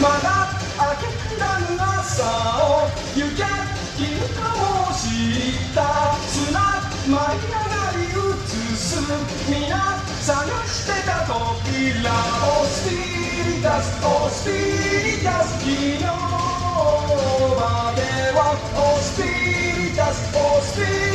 まだ開けくら朝を行け金貨をした砂舞い上がり映す皆探してた扉オスピリタスオスピリタス昨日まではオスピリタスオスピリタス。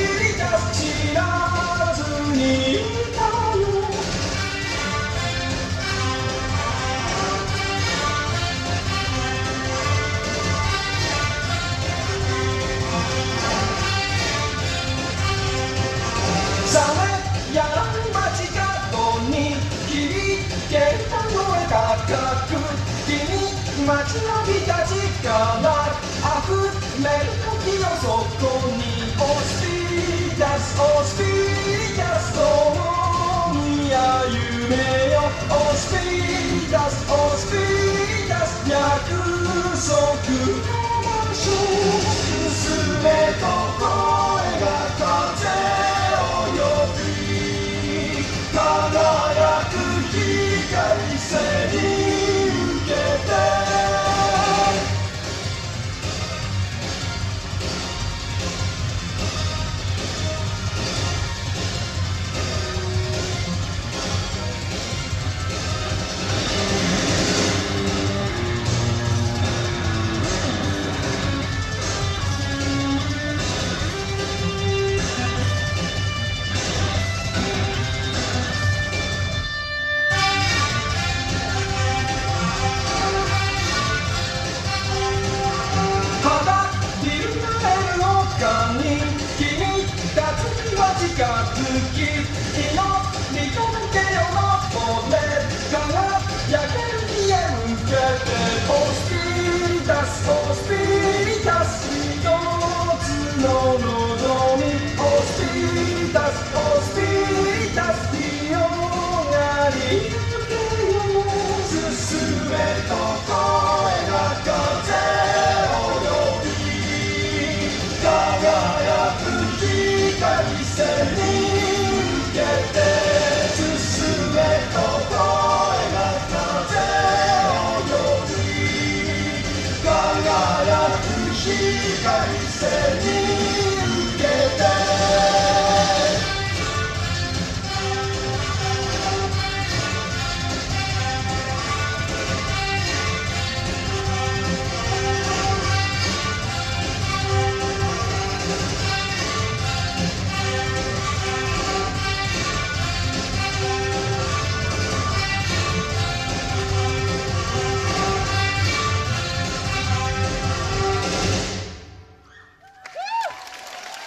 街のびた力あ溢れる時をそこに押し出す押し出す共に歩めよ押し出す Hospiritas, mi Dios, no, no, no, mi Hospiritas. Send it.